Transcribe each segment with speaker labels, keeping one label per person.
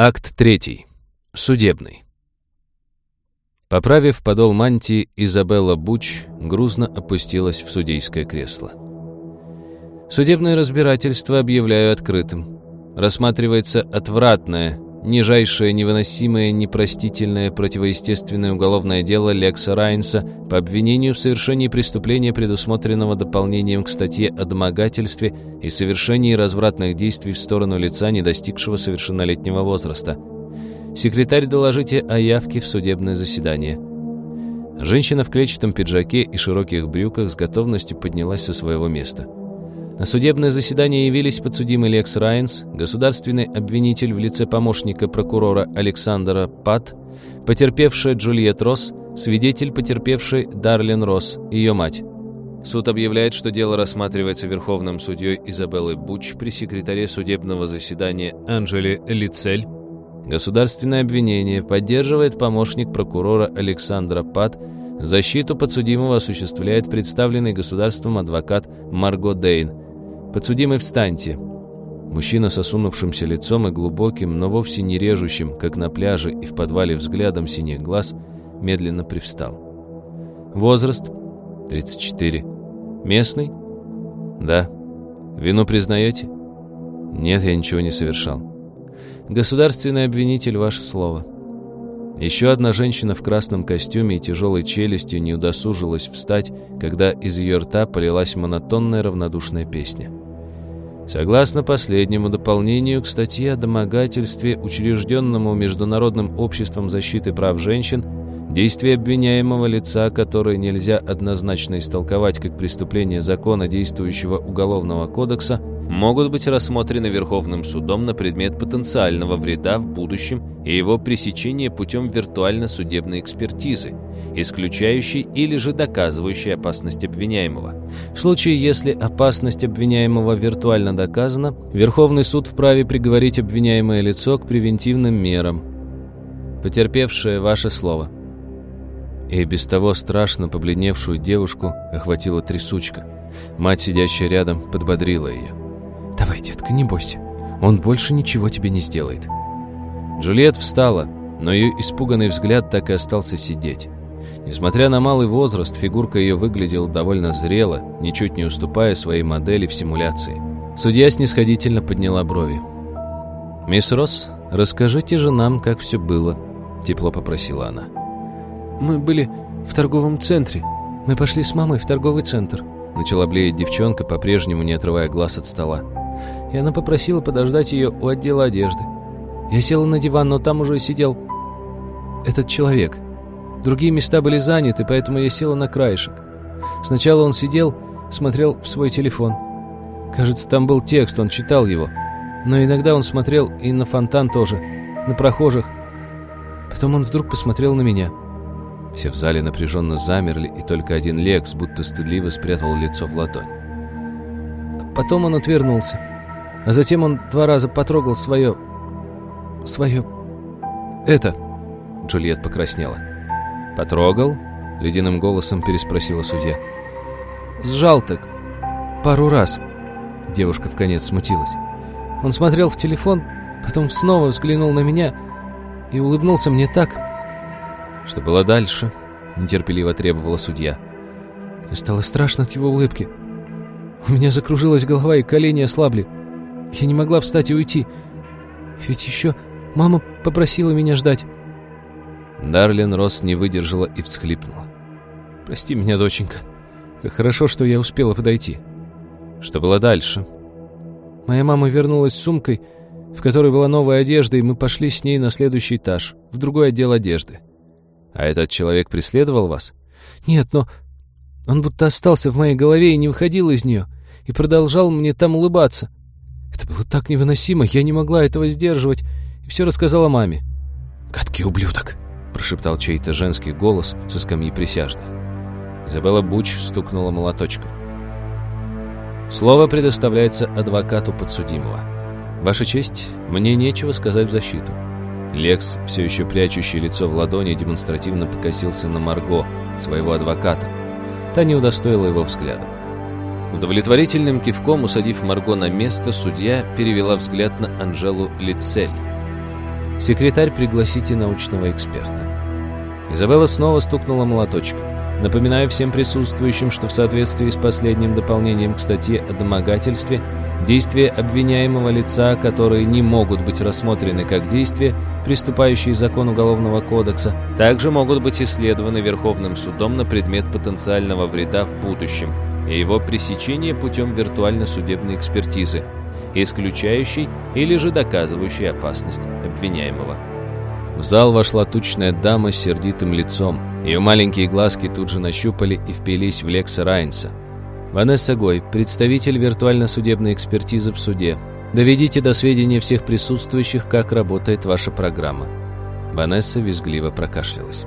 Speaker 1: Акт 3. Судебный. Поправив подол мантии, Изабелла Буч грузно опустилась в судейское кресло. Судебное разбирательство объявляю открытым. Рассматривается отвратное, нижайшее, невыносимое, непростительное противоестественное уголовное дело Лекса Райнса по обвинению в совершении преступления, предусмотренного дополнением к статье о домогательстве и совершении развратных действий в сторону лица, не достигшего совершеннолетнего возраста. Секретарь, доложите о явке в судебное заседание. Женщина в клетчатом пиджаке и широких брюках с готовностью поднялась со своего места. На судебное заседание явились подсудимый Лекс Райнс, государственный обвинитель в лице помощника прокурора Александра Пат, потерпевшая Джульет Росс, свидетель потерпевшей Дарлин Росс, ее мать. Суд объявляет, что дело рассматривается Верховным судьей Изабеллой Буч при секретаре судебного заседания Анжели Лицель. Государственное обвинение поддерживает помощник прокурора Александра Пат, защиту подсудимого осуществляет представленный государством адвокат Марго Дейн – «Подсудимый, встаньте!» Мужчина с осунувшимся лицом и глубоким, но вовсе не режущим, как на пляже и в подвале взглядом синих глаз, медленно привстал. Возраст? 34. Местный? Да. Вину признаете? Нет, я ничего не совершал. Государственный обвинитель, ваше слово. Еще одна женщина в красном костюме и тяжелой челюстью не удосужилась встать, когда из ее рта полилась монотонная равнодушная песня. Согласно последнему дополнению к статье о домогательстве, учрежденному Международным обществом защиты прав женщин, действия обвиняемого лица, которые нельзя однозначно истолковать как преступление закона действующего Уголовного кодекса, могут быть рассмотрены Верховным судом на предмет потенциального вреда в будущем и его пресечения путем виртуально-судебной экспертизы, исключающей или же доказывающей опасность обвиняемого. В случае, если опасность обвиняемого виртуально доказана, Верховный суд вправе приговорить обвиняемое лицо к превентивным мерам. Потерпевшее ваше слово. И без того страшно побледневшую девушку охватила трясучка. Мать, сидящая рядом, подбодрила ее. «Давай, детка, не бойся. Он больше ничего тебе не сделает». Джульет встала, но ее испуганный взгляд так и остался сидеть. Несмотря на малый возраст, фигурка ее выглядела довольно зрело, ничуть не уступая своей модели в симуляции. Судья снисходительно подняла брови. «Мисс Росс, расскажите же нам, как все было», — тепло попросила она. «Мы были в торговом центре. Мы пошли с мамой в торговый центр», — начала блеять девчонка, по-прежнему не отрывая глаз от стола и она попросила подождать ее у отдела одежды. Я села на диван, но там уже сидел этот человек. Другие места были заняты, поэтому я села на краешек. Сначала он сидел, смотрел в свой телефон. Кажется, там был текст, он читал его. Но иногда он смотрел и на фонтан тоже, на прохожих. Потом он вдруг посмотрел на меня. Все в зале напряженно замерли, и только один Лекс будто стыдливо спрятал лицо в ладонь. Потом он отвернулся. А затем он два раза потрогал свое... свое... это... Джульет покраснела. «Потрогал?» — ледяным голосом переспросила судья. «Сжал так. Пару раз». Девушка в конец смутилась. Он смотрел в телефон, потом снова взглянул на меня и улыбнулся мне так. «Что было дальше?» — нетерпеливо требовала судья. Мне стало страшно от его улыбки. У меня закружилась голова и колени ослабли. Я не могла встать и уйти. Ведь еще мама попросила меня ждать. Дарлин Росс не выдержала и всхлипнула. «Прости меня, доченька. Как хорошо, что я успела подойти». «Что было дальше?» Моя мама вернулась с сумкой, в которой была новая одежда, и мы пошли с ней на следующий этаж, в другой отдел одежды. «А этот человек преследовал вас?» «Нет, но он будто остался в моей голове и не выходил из нее, и продолжал мне там улыбаться. Это было так невыносимо, я не могла этого сдерживать, и все рассказала маме. «Гадкий ублюдок!» — прошептал чей-то женский голос со скамьи присяжных. Изабелла Буч стукнула молоточком. Слово предоставляется адвокату подсудимого. Ваша честь, мне нечего сказать в защиту. Лекс, все еще прячущий лицо в ладони, демонстративно покосился на Марго, своего адвоката. Та не удостоила его взглядом. Удовлетворительным кивком, усадив Марго на место, судья перевела взгляд на Анжелу Лицель. Секретарь, пригласите научного эксперта. Изабелла снова стукнула молоточком. Напоминаю всем присутствующим, что в соответствии с последним дополнением к статье о домогательстве, действия обвиняемого лица, которые не могут быть рассмотрены как действия, приступающие закон Уголовного кодекса, также могут быть исследованы Верховным судом на предмет потенциального вреда в будущем и его пресечения путем виртуально-судебной экспертизы, исключающей или же доказывающей опасность обвиняемого. В зал вошла тучная дама с сердитым лицом. Ее маленькие глазки тут же нащупали и впились в Лекса Райнса. «Ванесса Гой, представитель виртуально-судебной экспертизы в суде. Доведите до сведения всех присутствующих, как работает ваша программа». Ванесса визгливо прокашлялась.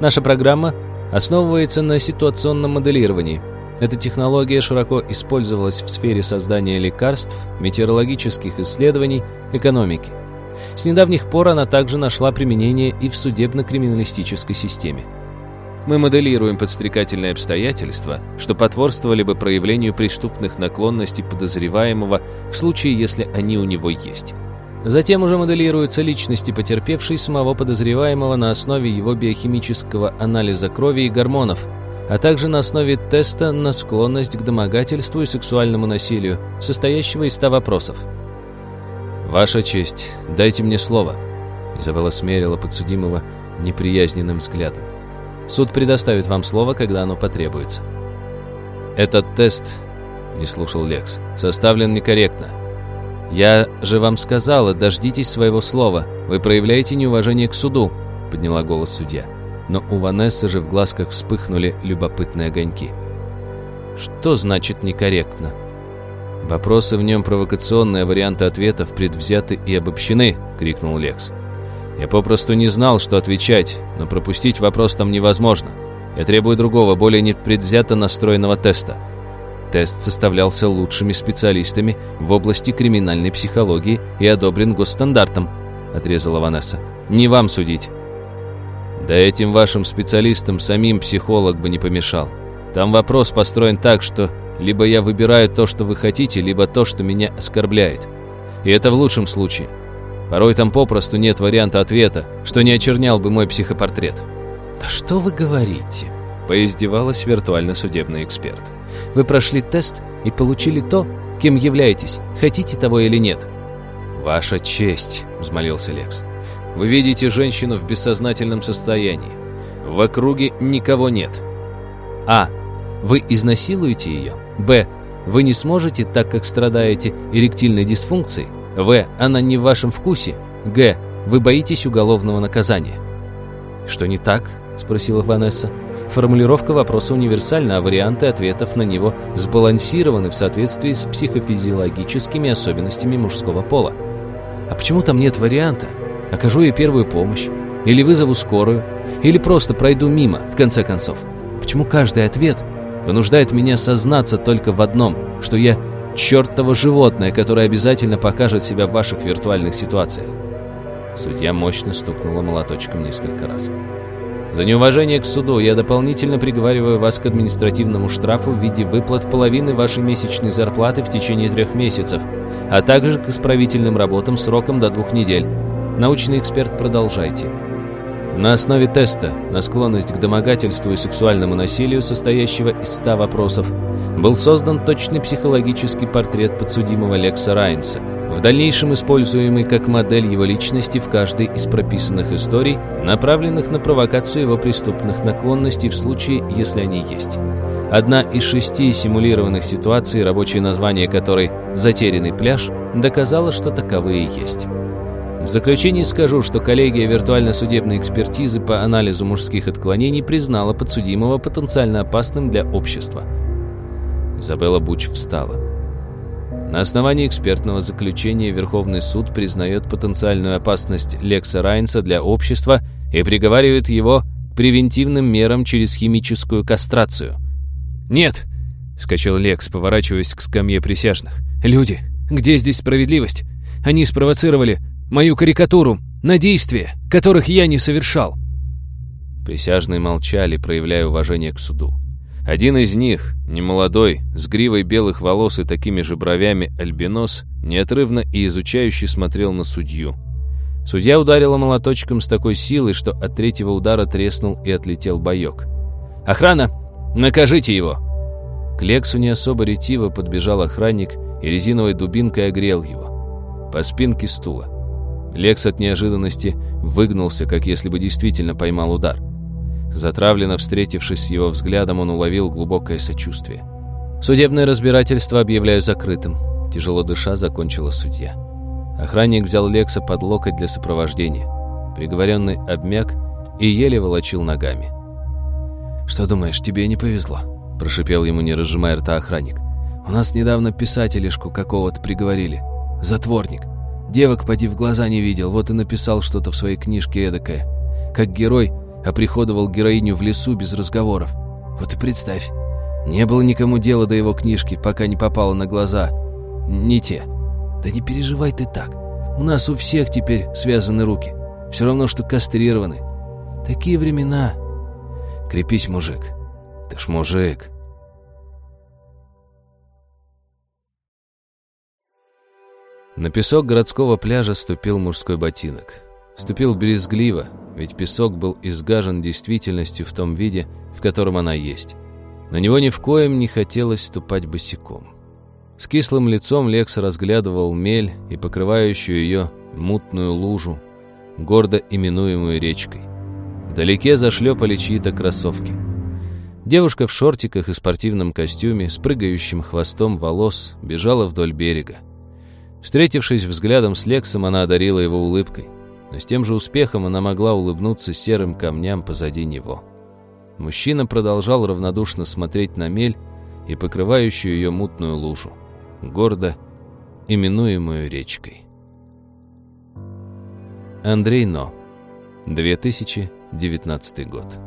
Speaker 1: «Наша программа основывается на ситуационном моделировании. Эта технология широко использовалась в сфере создания лекарств, метеорологических исследований, экономики. С недавних пор она также нашла применение и в судебно-криминалистической системе. Мы моделируем подстрекательные обстоятельства, что потворствовали бы проявлению преступных наклонностей подозреваемого в случае, если они у него есть. Затем уже моделируются личности потерпевшей самого подозреваемого на основе его биохимического анализа крови и гормонов, а также на основе теста на склонность к домогательству и сексуальному насилию, состоящего из 100 вопросов. «Ваша честь, дайте мне слово», — Изабелла смерила подсудимого неприязненным взглядом. «Суд предоставит вам слово, когда оно потребуется». «Этот тест», — не слушал Лекс, — «составлен некорректно. Я же вам сказала, дождитесь своего слова. Вы проявляете неуважение к суду», — подняла голос судья. Но у Ванессы же в глазках вспыхнули любопытные огоньки. «Что значит некорректно?» «Вопросы в нем провокационные, а варианты ответов предвзяты и обобщены», — крикнул Лекс. «Я попросту не знал, что отвечать, но пропустить вопрос там невозможно. Я требую другого, более непредвзято настроенного теста». Тест составлялся лучшими специалистами в области криминальной психологии и одобрен госстандартом, отрезала Ванесса. «Не вам судить». «Да этим вашим специалистам самим психолог бы не помешал. Там вопрос построен так, что либо я выбираю то, что вы хотите, либо то, что меня оскорбляет. И это в лучшем случае. Порой там попросту нет варианта ответа, что не очернял бы мой психопортрет.
Speaker 2: «Да что вы говорите?» – поиздевалась виртуально-судебный эксперт. «Вы прошли тест и получили то, кем являетесь, хотите того или нет».
Speaker 1: «Ваша честь», – взмолился Лекс. «Вы видите женщину в бессознательном состоянии. В округе никого нет».
Speaker 2: «А. Вы изнасилуете ее?» Б. Вы не сможете, так как страдаете эректильной дисфункцией. В. Она не в вашем вкусе. Г. Вы боитесь уголовного наказания.
Speaker 1: «Что не так?» – спросила Ванесса.
Speaker 2: Формулировка вопроса универсальна, а варианты ответов на него сбалансированы в соответствии с психофизиологическими особенностями мужского пола. А почему там нет варианта? Окажу ей первую помощь? Или вызову скорую? Или просто пройду мимо, в конце концов? Почему каждый ответ вынуждает меня сознаться только в одном, что я чертово животное, которое обязательно покажет себя в ваших виртуальных ситуациях.
Speaker 1: Судья мощно стукнула молоточком несколько раз. За неуважение к суду я дополнительно приговариваю вас к административному штрафу в виде выплат половины вашей месячной зарплаты в течение трех месяцев, а также к исправительным работам сроком до двух недель. Научный эксперт, продолжайте. На основе теста на склонность к домогательству и сексуальному насилию, состоящего из 100 вопросов, был создан точный психологический портрет подсудимого Лекса Райнса, в дальнейшем используемый как модель его личности в каждой из прописанных историй, направленных на провокацию его преступных наклонностей в случае, если они есть. Одна из шести симулированных ситуаций, рабочее название которой «Затерянный пляж», доказала, что таковые есть. В заключении скажу, что коллегия виртуально-судебной экспертизы по анализу мужских отклонений признала подсудимого потенциально опасным для общества. Изабелла Буч встала. На основании экспертного заключения Верховный суд признает потенциальную опасность Лекса Райнса для общества и приговаривает его к превентивным мерам через химическую кастрацию.
Speaker 2: «Нет!» — вскочил Лекс, поворачиваясь к скамье присяжных. «Люди, где здесь справедливость? Они спровоцировали мою карикатуру на действия, которых я не совершал».
Speaker 1: Присяжные молчали, проявляя уважение к суду. Один из них, немолодой, с гривой белых волос и такими же бровями альбинос, неотрывно и изучающе смотрел на судью. Судья ударила молоточком с такой силой, что от третьего удара треснул и отлетел боек. «Охрана! Накажите его!» К Лексу не особо ретиво подбежал охранник и резиновой дубинкой огрел его. По спинке стула. Лекс от неожиданности выгнулся, как если бы действительно поймал удар. Затравленно встретившись с его взглядом, он уловил глубокое сочувствие. «Судебное разбирательство объявляю закрытым», — тяжело дыша закончила судья. Охранник взял Лекса под локоть для сопровождения. Приговоренный обмяк и еле волочил ногами. «Что думаешь, тебе не повезло?» – прошипел ему, не разжимая рта охранник. «У нас недавно писателишку какого-то приговорили. Затворник. Девок поди в глаза не видел, вот и написал что-то в своей книжке эдакое. Как герой оприходовал героиню в лесу без разговоров. Вот и представь, не было никому дела до его книжки, пока не попало на глаза. Не те». «Да не переживай ты так. У нас у всех теперь связаны руки. Все равно, что кастрированы. Такие времена. Крепись, мужик. Ты ж мужик». На песок городского пляжа ступил мужской ботинок. Ступил брезгливо, ведь песок был изгажен действительностью в том виде, в котором она есть. На него ни в коем не хотелось ступать босиком. С кислым лицом Лекс разглядывал мель и покрывающую ее мутную лужу, гордо именуемую речкой. Вдалеке зашлепали чьи-то кроссовки. Девушка в шортиках и спортивном костюме с прыгающим хвостом волос бежала вдоль берега. Встретившись взглядом с Лексом, она одарила его улыбкой, но с тем же успехом она могла улыбнуться серым камням позади него. Мужчина продолжал равнодушно смотреть на мель и покрывающую ее мутную лужу гордо именуемую речкой. Андрей Но, 2019 год.